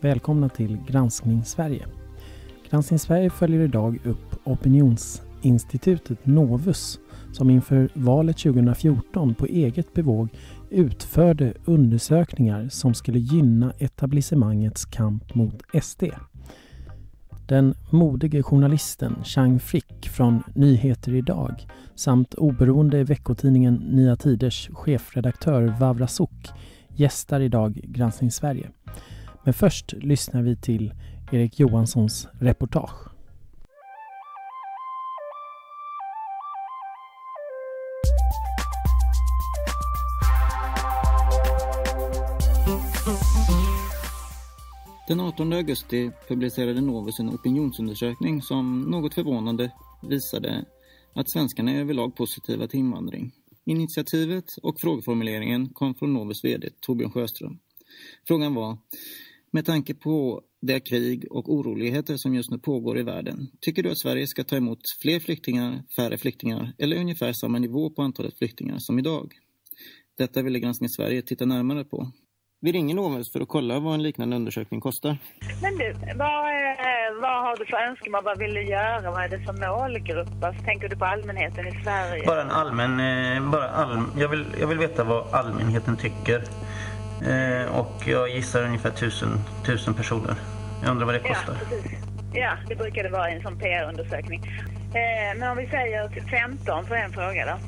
Välkomna till Granskning Sverige. Granskning Sverige följer idag upp opinionsinstitutet Novus som inför valet 2014 på eget bevåg utförde undersökningar som skulle gynna etablissemangets kamp mot SD. Den modige journalisten Chang Frick från Nyheter Idag samt oberoende veckotidningen Nya Tiders chefredaktör Vavra Sok gästar idag Granskning Sverige. Men först lyssnar vi till Erik Johanssons reportage. Den 18 augusti publicerade Novus en opinionsundersökning som något förvånande visade att svenskarna är överlag positiva till invandring. Initiativet och frågeformuleringen kom från Novus VD Torbjörn Sjöström. Frågan var, med tanke på det krig och oroligheter som just nu pågår i världen, tycker du att Sverige ska ta emot fler flyktingar, färre flyktingar eller ungefär samma nivå på antalet flyktingar som idag? Detta ville Granskning Sverige titta närmare på. Vi ringer Novus för att kolla vad en liknande undersökning kostar. Men du, vad, eh, vad har du för önskemål? Vad vill du göra? Vad är det för målgrupp? Alltså, tänker du på allmänheten i Sverige? Bara en allmän, eh, bara all, jag, vill, jag vill veta vad allmänheten tycker. Eh, och jag gissar ungefär tusen, tusen personer. Jag undrar vad det kostar. Ja, precis. Ja, det brukar det vara i en sån PR-undersökning. Eh, men om vi säger till 15 för en fråga då.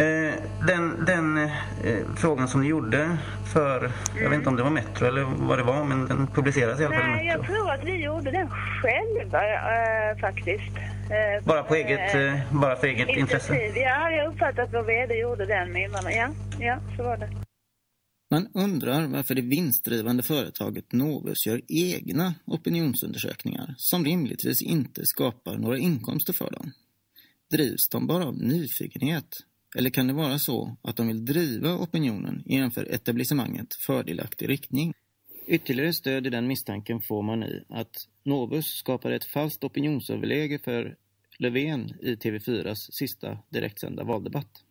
Eh, den den eh, frågan som ni gjorde för, jag vet inte om det var Metro eller vad det var, men den publiceras i alla fall Nej, jag tror att vi gjorde den själva eh, faktiskt. Eh, Bara, på eget, bara för eget intresse? Ja, jag uppfattar att vår VD gjorde den med invandrarna. Ja, ja, så var det. Man undrar varför det vinstdrivande företaget Novus gör egna opinionsundersökningar som rimligtvis inte skapar några inkomster för dem. Drivs de bara av nyfikenhet? Eller kan det vara så att de vill driva opinionen i en för etablissemanget fördelaktig riktning? Ytterligare stöd i den misstanken får man i att Novus skapar ett falskt opinionsöverläge för Löfven i TV4s sista direktsända valdebatt.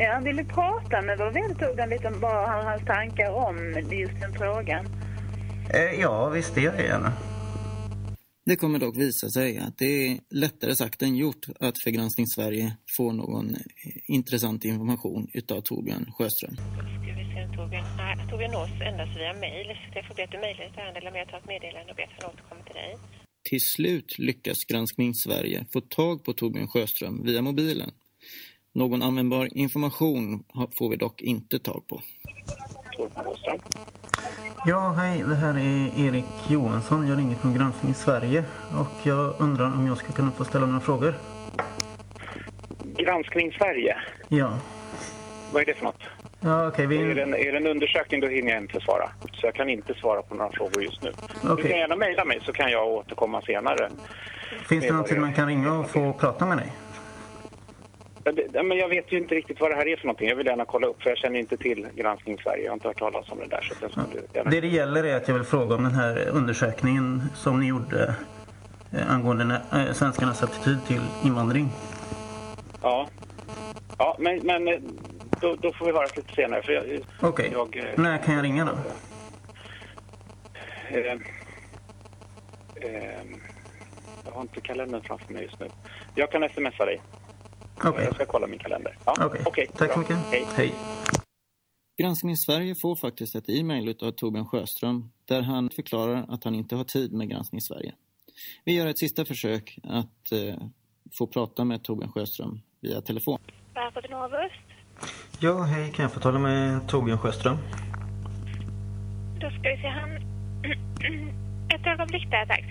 Ja, vill du prata med vår VD tog den lite bara har hans tankar om just den frågan? Eh, ja, visst det gör jag gärna. Det kommer dock visa sig att det är lättare sagt än gjort att för Granskning Sverige få någon eh, intressant information utav Torbjörn Sjöström. Ska vi se om Torbjörn... Nej, Torbjörn nås endast via mejl. Så jag får be att du mejlar ditt ärende eller om jag tar ett meddelande och ber att han återkommer till dig. Till slut lyckas Granskning Sverige få tag på Torbjörn Sjöström via mobilen. Någon användbar information får vi dock inte tag på. Ja, hej, det här är Erik Johansson. Jag ringer från Granskning Sverige och jag undrar om jag ska kunna få ställa några frågor. Granskning Sverige. Ja, Vad är det för något? ja Är, vi... det en, är det en undersökning då hinner jag inte svara. Så jag kan inte svara på några frågor just nu. Du Okej. kan gärna mejla mig så kan jag återkomma senare. Finns det någon tid man kan ringa och få prata med dig? Ja, ja, Men jag vet ju inte riktigt vad det här är för någonting. Jag vill gärna kolla upp för jag känner inte till Granskning Sverige. Jag har inte hört talas om det där. Så jag gärna... Det det gäller är att jag vill fråga om den här undersökningen som ni gjorde eh, angående eh, svenskarnas attityd till invandring. Ja, ja men, men eh, då, då får vi höras lite senare. Jag, Okej, jag, eh, när kan jag ringa då? eh, eh, jag har inte kalendern framför mig just nu. Jag kan smsa dig. Okej, Jag ska kolla min kalender. Ja, okej. okej, Tack bra. så mycket. Hej. Hej. Granskning Sverige får faktiskt ett e-mail utav Torbjörn Sjöström där han förklarar att han inte har tid med Granskning Sverige. Vi gör ett sista försök att eh, få prata med Torbjörn Sjöström via telefon. Novus? Ja, hej, kan jag få tala med Torbjörn Sjöström? Då ska vi se han... Ett ögonblick där, tack.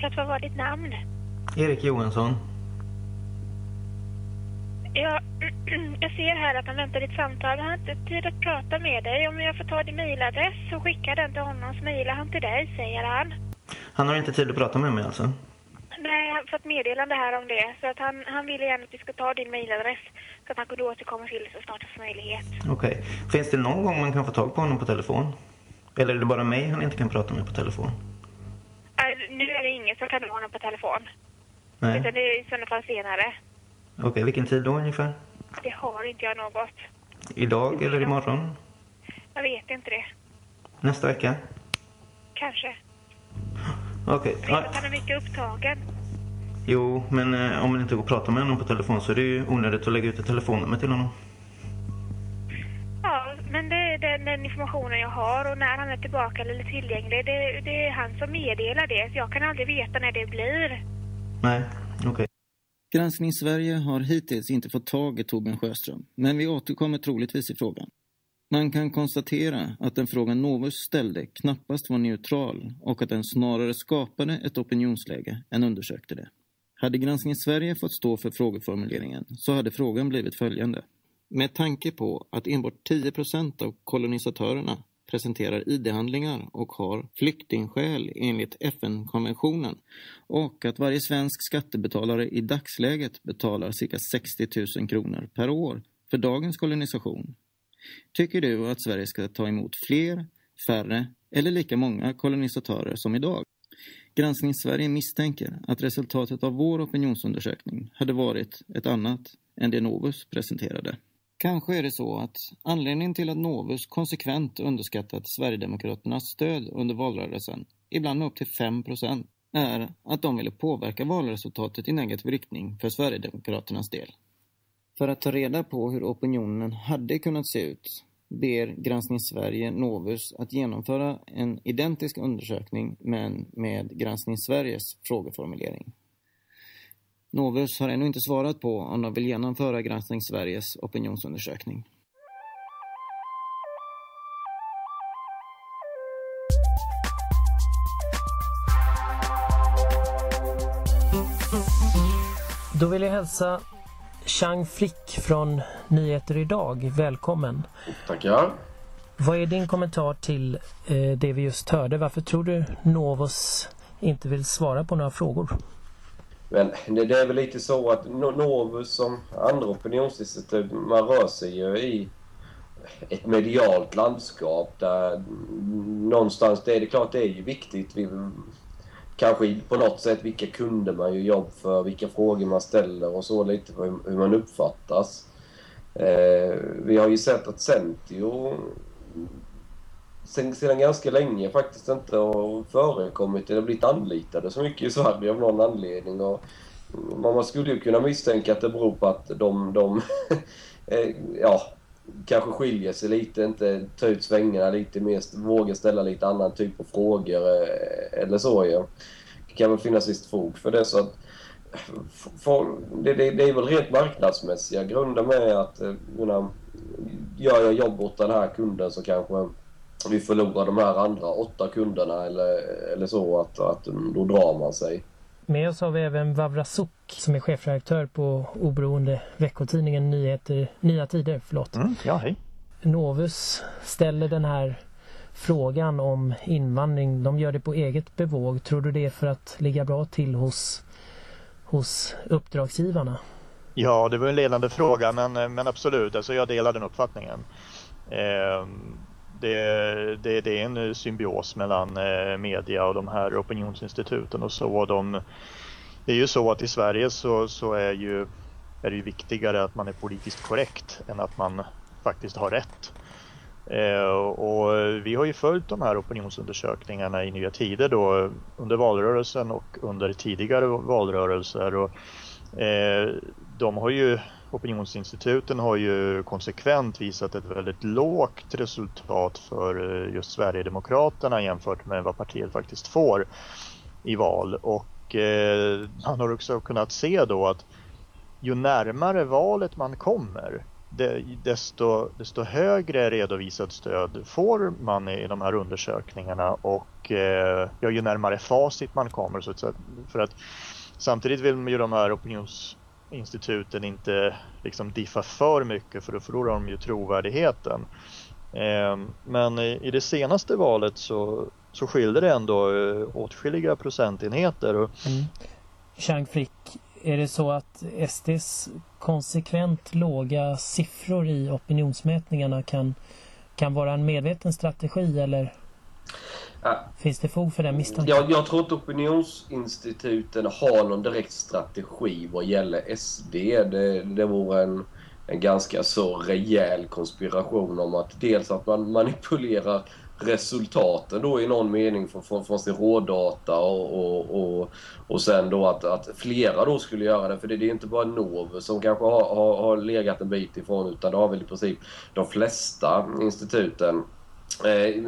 Förlåt, vad var ditt namn? Erik Johansson. Ja, jag ser här att han väntar ditt samtal. Han har inte tid att prata med dig. Om jag får ta din mejladress så skickar den till honom så mejlar han till dig, säger han. Han har inte tid att prata med mig alltså? Nej, jag har fått meddelande här om det. Så att han, han ville gärna att vi ska ta din mejladress så att han kunde återkomma till dig så snart som möjlighet. Okej. Finns det någon gång man kan få tag på honom på telefon? Eller är det bara mig han inte kan prata med på telefon? Ingen som kan nå honom på telefon. Nej. Utan det är i sådana fall senare. Okej, vilken tid då ungefär? Det har inte jag något. Idag eller imorgon? Jag vet inte det. Nästa vecka? Kanske. Okej. Vet Ja, att han är mycket upptagen. jo, men eh, om det inte går att prata med honom på telefon så är det ju onödigt att lägga ut ett telefonnummer till honom. Ja, men det är den, den informationen jag har och när han är tillbaka eller tillgänglig, det, det är han som meddelar det. Så jag kan aldrig veta när det blir. Nej, okej. Granskning Sverige har hittills inte fått tag i Torbjörn Sjöström, men vi återkommer troligtvis i frågan. Man kan konstatera att den frågan Novus ställde knappast var neutral och att den snarare skapade ett opinionsläge än undersökte det. Hade Granskning Sverige fått stå för frågeformuleringen så hade frågan blivit följande. Med tanke på att enbart 10 procent av kolonisatörerna presenterar ID-handlingar och har flyktingskäl enligt FN-konventionen och att varje svensk skattebetalare i dagsläget betalar cirka 60 000 kronor per år för dagens kolonisation. Tycker du att Sverige ska ta emot fler, färre eller lika många kolonisatörer som idag? Granskning Sverige misstänker att resultatet av vår opinionsundersökning hade varit ett annat än det Novus presenterade. Kanske är det så att anledningen till att Novus konsekvent underskattat Sverigedemokraternas stöd under valrörelsen, ibland med upp till 5 procent, är att de ville påverka valresultatet i negativ riktning för Sverigedemokraternas del. För att ta reda på hur opinionen hade kunnat se ut ber Granskning Sverige Novus att genomföra en identisk undersökning men med Granskning Sveriges frågeformulering. Novus har ännu inte svarat på om de vill genomföra Granskning Sveriges opinionsundersökning. Då vill jag hälsa Chang Frick från Nyheter Idag. Välkommen. Tackar. Vad är din kommentar till eh, det vi just hörde? Varför tror du Novus inte vill svara på några frågor? Men det, det är väl lite så att Novus som andra opinionsinstitut, man rör sig ju i ett medialt landskap där någonstans, det är det klart det är ju viktigt. Vi, kanske på något sätt vilka kunder man gör jobb för, vilka frågor man ställer och så lite hur, hur man uppfattas. Eh, vi har ju sett att Centio sen, sedan ganska länge faktiskt inte har förekommit eller blivit anlitade så mycket i Sverige av någon anledning. Och mm, man skulle ju kunna misstänka att det beror på att de, de eh, ja, kanske skiljer sig lite, inte tar ut svängarna lite mer, vågar ställa lite annan typ av frågor eh, eller så. Ja. Det kan väl finnas visst fog för det. så att för, det, det, det är väl rent marknadsmässiga grunder med att eh, gör jag jobb åt den här kunden så kanske vi förlorar de här andra åtta kunderna eller, eller så att, att då drar man sig. Med oss har vi även Vavra Suk som är chefredaktör på oberoende veckotidningen Nyheter, Nya Tider. Förlåt. Mm, ja, hej. Novus ställer den här frågan om invandring. De gör det på eget bevåg. Tror du det är för att ligga bra till hos, hos uppdragsgivarna? Ja, det var en ledande fråga, men, men absolut, alltså jag delar den uppfattningen. Eh, det, det, det är en eh, symbios mellan eh, media och de här opinionsinstituten och så. De, det är ju så att i Sverige så, så är, ju, är det ju viktigare att man är politiskt korrekt än att man faktiskt har rätt. Eh, och vi har ju följt de här opinionsundersökningarna i Nya Tider då under valrörelsen och under tidigare valrörelser. Och, eh, de har ju, opinionsinstituten har ju konsekvent visat ett väldigt lågt resultat för eh, just Sverigedemokraterna jämfört med vad partiet faktiskt får i val. Och eh, man har också kunnat se då att ju närmare valet man kommer desto, desto högre redovisat stöd får man i de här undersökningarna och eh, ju närmare facit man kommer. Så att, för att samtidigt vill ju de här opinions instituten inte liksom diffar för mycket för då förlorar de ju trovärdigheten. Ehm, men i, det senaste valet så, så skilde det ändå eh, åtskilliga procentenheter. Mm. Chang Frick, är det så att SDs konsekvent låga siffror i opinionsmätningarna kan, kan vara en medveten strategi eller? Finns det fog för den misstanken? Jag, jag tror inte opinionsinstituten har någon direkt strategi vad gäller SD. Det, det vore en, en ganska så rejäl konspiration om att dels att man manipulerar resultaten då i någon mening från, från, från sin rådata och, och, och, och sen då att, att flera då skulle göra det. För det, det är inte bara Novus som kanske har, har, har legat en bit ifrån utan det har väl i princip de flesta instituten. Eh,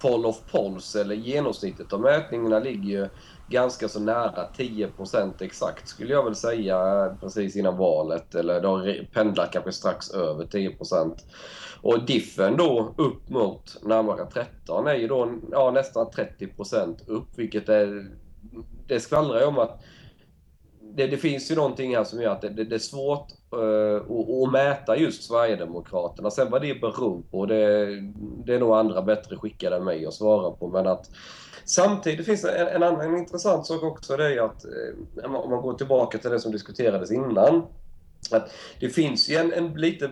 poll of polls eller genomsnittet av mätningarna ligger ju ganska så nära 10% exakt skulle jag väl säga precis innan valet. Eller de pendlar kanske strax över 10% och diffen då upp mot närmare 13 är ju då ja, nästan 30% upp vilket är... Det skvallrar ju om att det, det, finns ju någonting här som gör att det, det, det är svårt Eh, och, och mäta just Sverigedemokraterna. Sen vad det beror på, det, det är nog andra bättre skickade än mig att svara på. Men att Samtidigt finns det en, en annan intressant sak också. Det är att eh, om man går tillbaka till det som diskuterades innan att det finns ju en, en lite...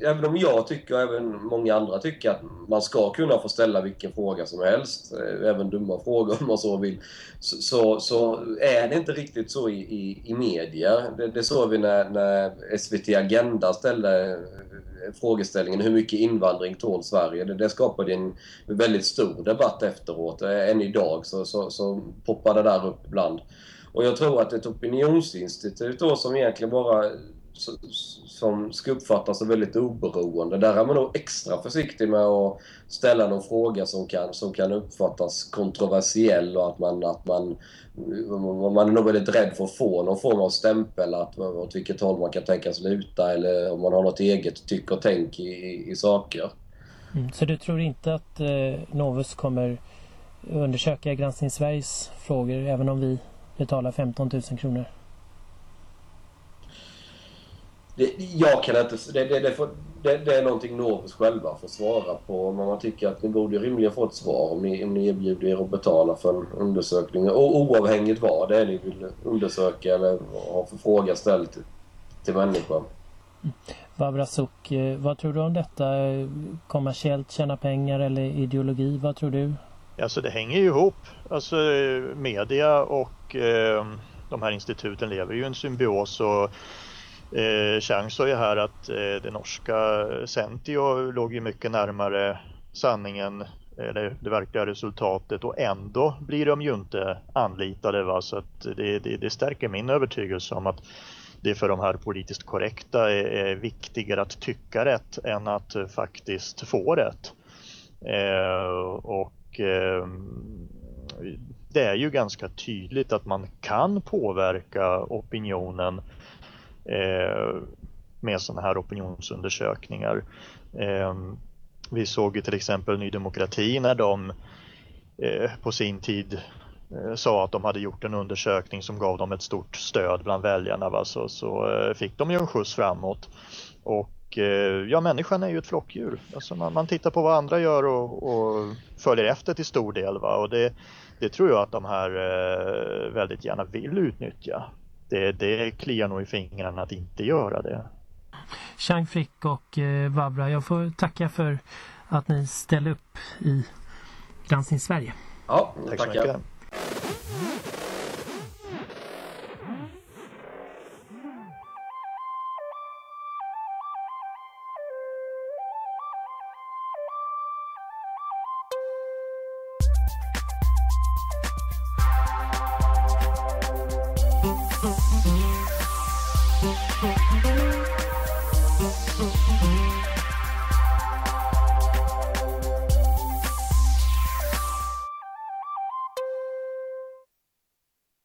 Även om jag tycker och även många andra tycker att man ska kunna få ställa vilken fråga som helst, eh, även dumma frågor om man så vill, så, så är det inte riktigt så i, i, i media. Det, det såg vi när, när SVT Agenda ställde eh, frågeställningen hur mycket invandring tål Sverige? Det, det skapade en väldigt stor debatt efteråt. Eh, än idag så, så, så poppar det där upp ibland. Och jag tror att ett opinionsinstitut då som egentligen bara som ska uppfattas som väldigt oberoende. Där är man nog extra försiktig med att ställa någon fråga som kan, som kan uppfattas kontroversiell och att man, att man, man är nog väldigt rädd för att få någon form av stämpel att, åt vilket håll man kan tänkas luta eller om man har något eget tyck och tänk i, i saker. Mm, så du tror inte att eh, Novus kommer undersöka Granskning Sveriges frågor även om vi betalar 15 000 kronor? Det, jag kan inte... Det, det, det, får, det, är någonting Novus själva får svara på. Men man tycker att ni borde rimligen få ett svar om ni, om ni erbjuder er att betala för en undersökning. Och oavhängigt vad det är ni vill undersöka eller ha för fråga ställd till, till människan. Barbara Suck, eh, vad tror du om detta? Kommersiellt tjäna pengar eller ideologi? Vad tror du? Alltså det hänger ju ihop. Alltså media och eh, de här instituten lever ju i en symbios och eh, Chang sa ju här att eh, det norska Centio låg ju mycket närmare sanningen eller det verkliga resultatet och ändå blir de ju inte anlitade. Va? Så att det, det, det stärker min övertygelse om att det för de här politiskt korrekta är, är viktigare att tycka rätt än att faktiskt få rätt. Eh, och Ehm, det är ju ganska tydligt att man kan påverka opinionen eh, med sådana här opinionsundersökningar. Ehm, vi såg ju till exempel Ny Demokrati när de eh, på sin tid eh, sa att de hade gjort en undersökning som gav dem ett stort stöd bland väljarna. Va? Så, så eh, fick de ju en skjuts framåt. Och och eh, ja, människan är ju ett flockdjur. Alltså man, man tittar på vad andra gör och, och följer efter till stor del. Va? Och det, det tror jag att de här eh, väldigt gärna vill utnyttja. Det, det kliar nog i fingrarna att inte göra det. Chang Frick och eh, Vabra, jag får tacka för att ni ställde upp i Granskning Sverige. Ja, tack så